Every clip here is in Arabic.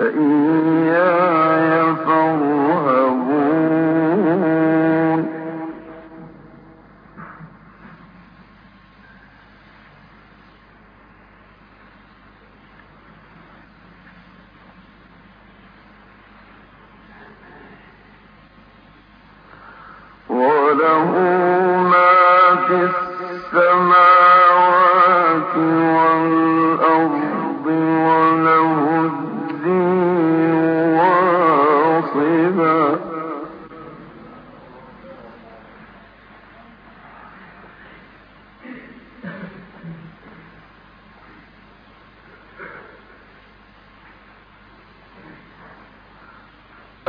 فإن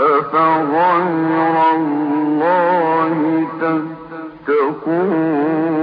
أفغير الله تتقون؟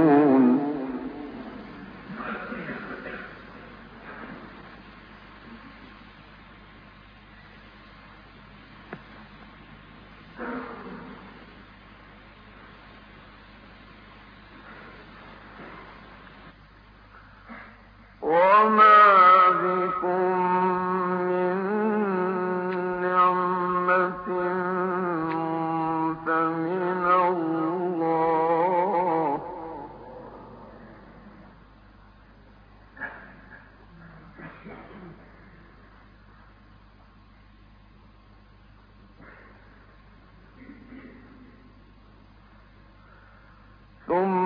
ثم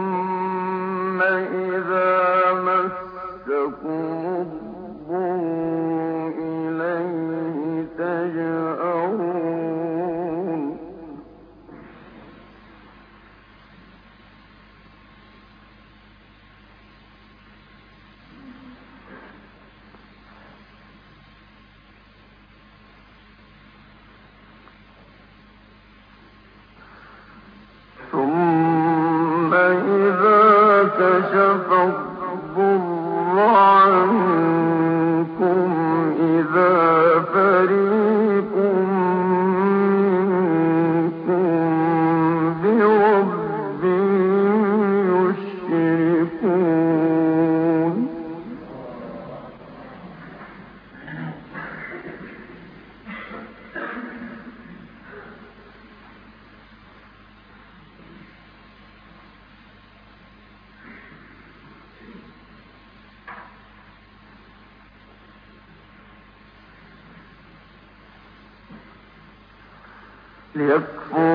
ليكفروا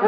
ثم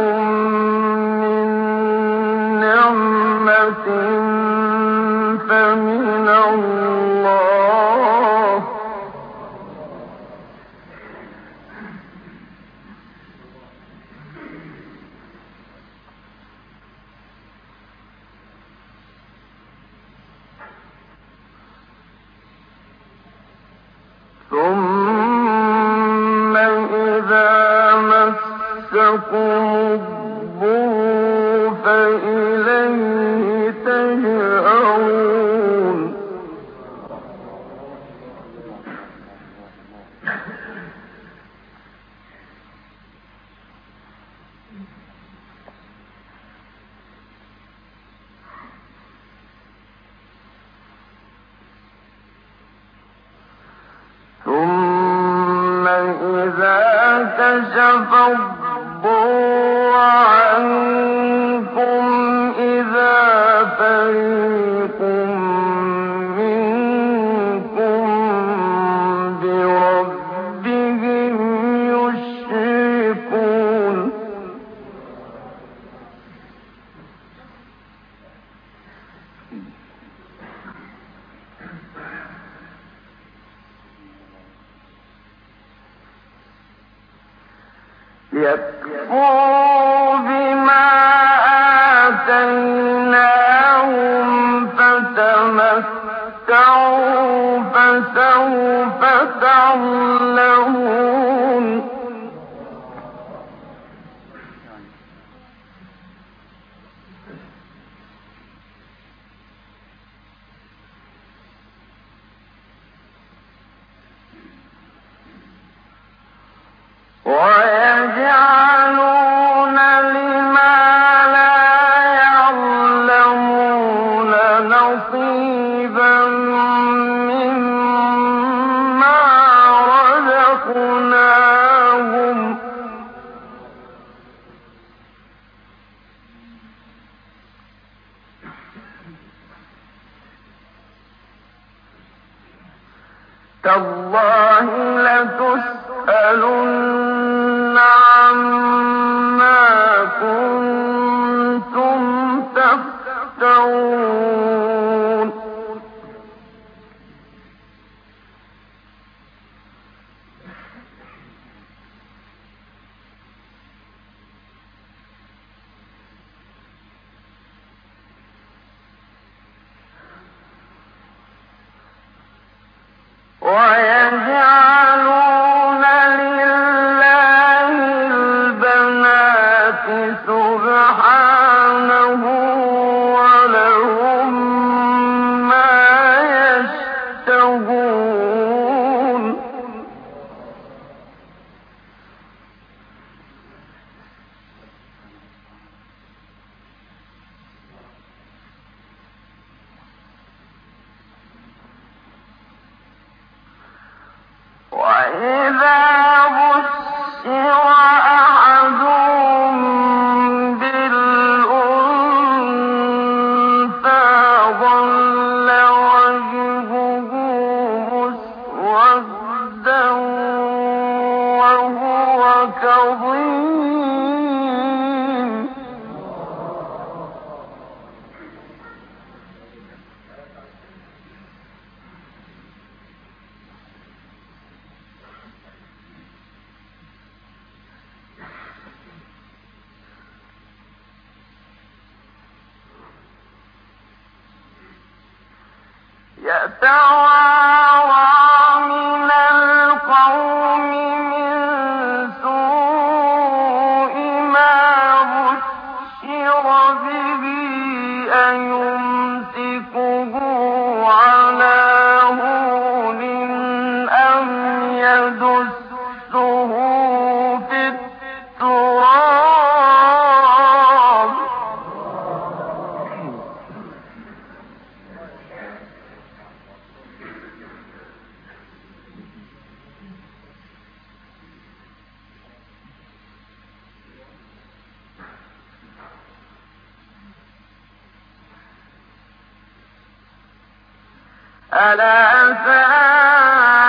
ألا ساء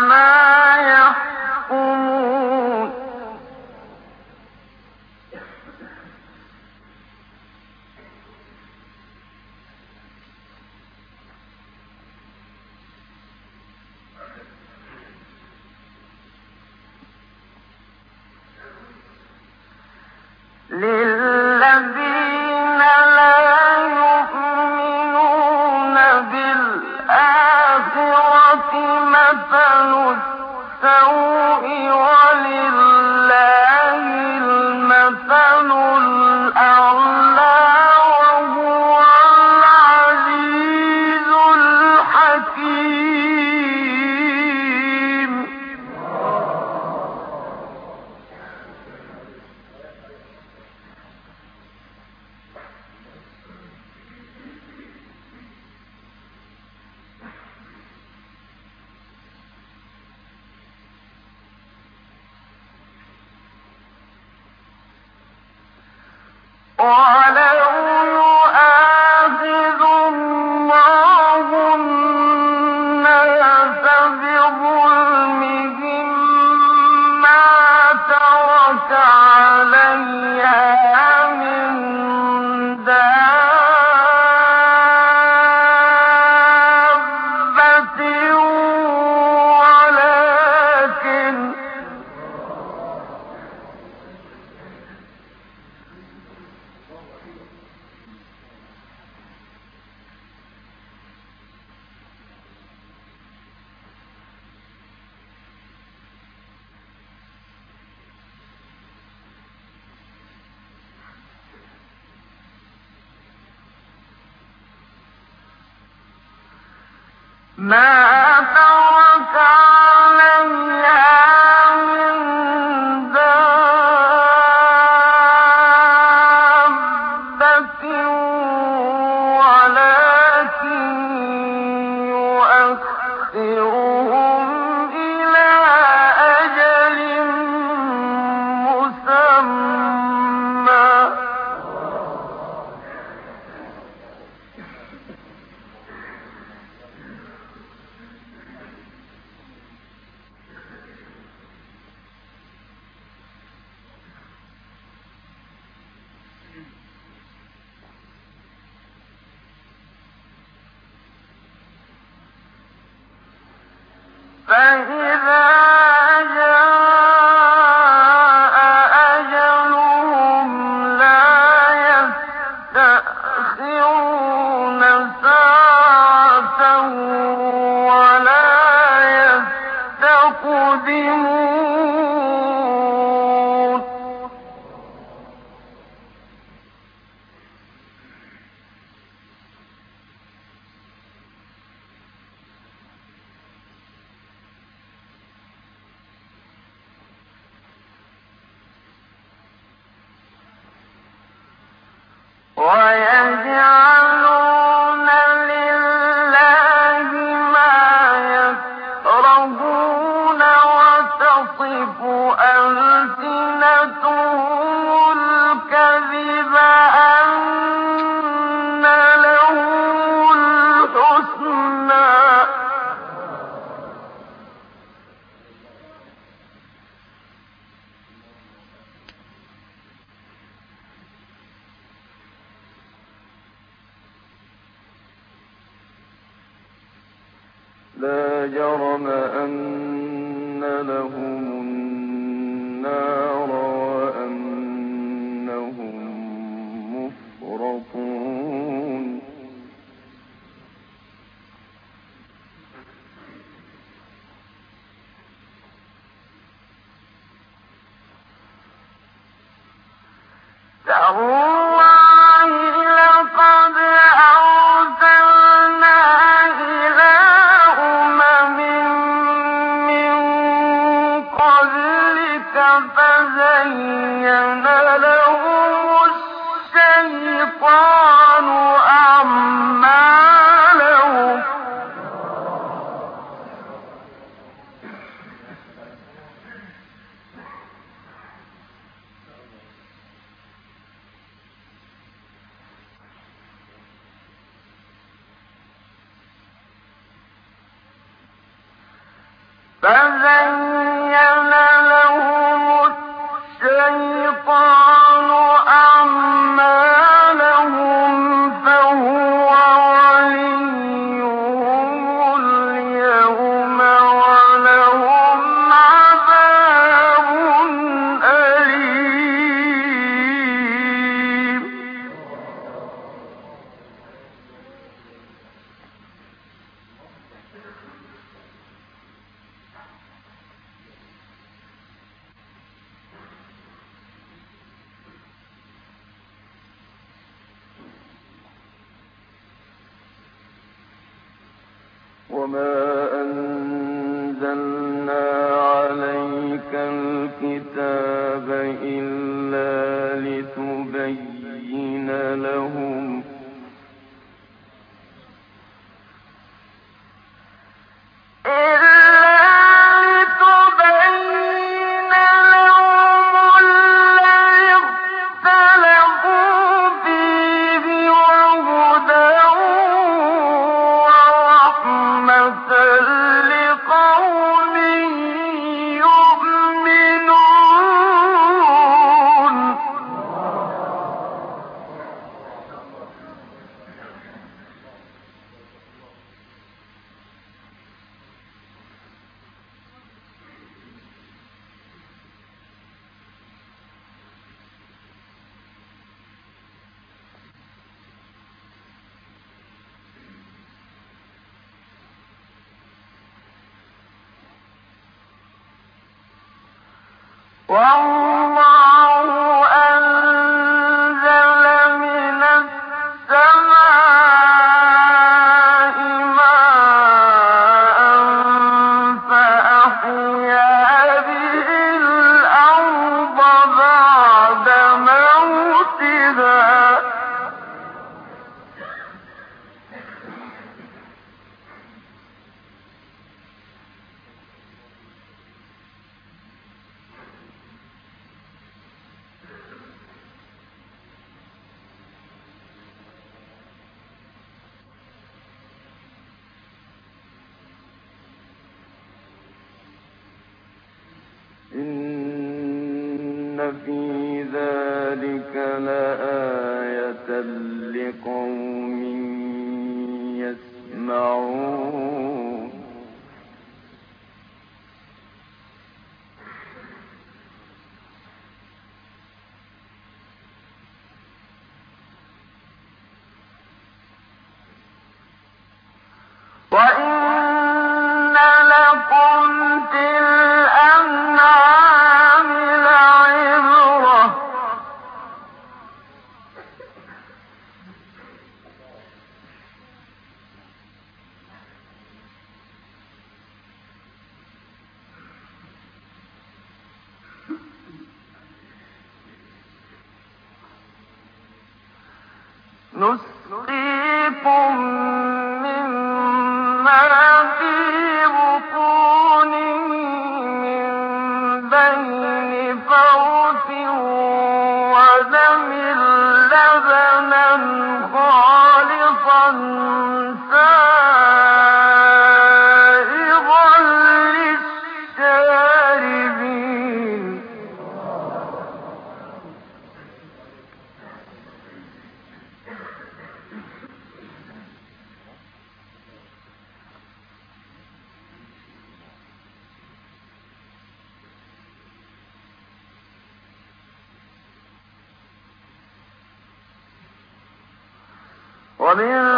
ما يحكمون. للذين Tchau! بين فرث ودم لبنا خالصا ومن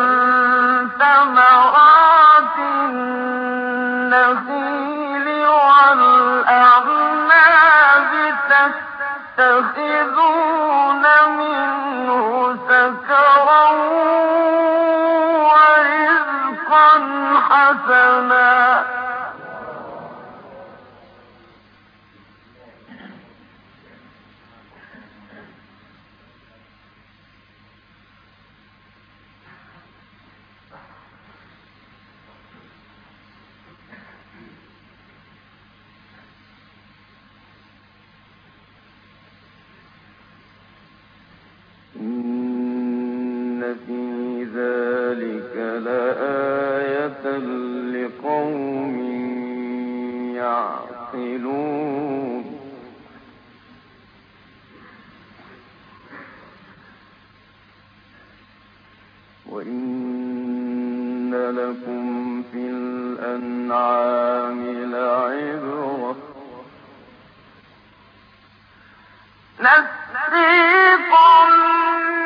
لكم في الأنعام لعبرة.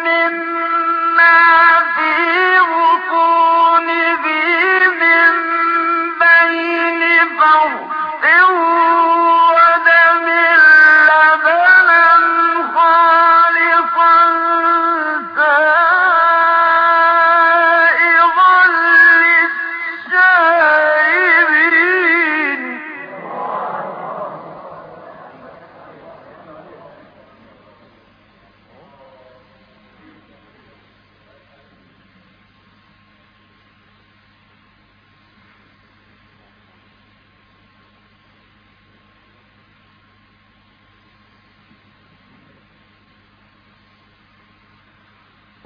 من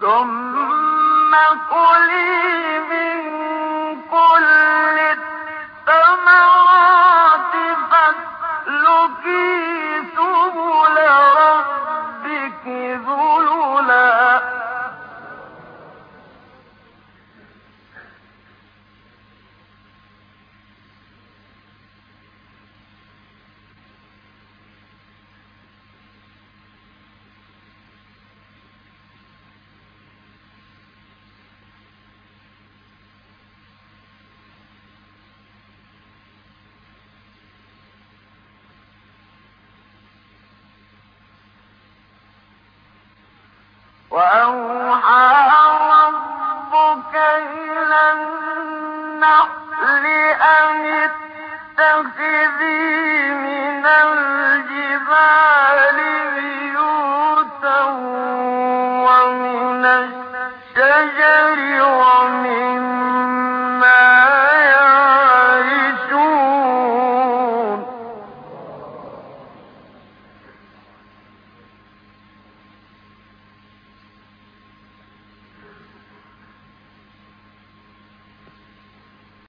ثم قلي من وأوحى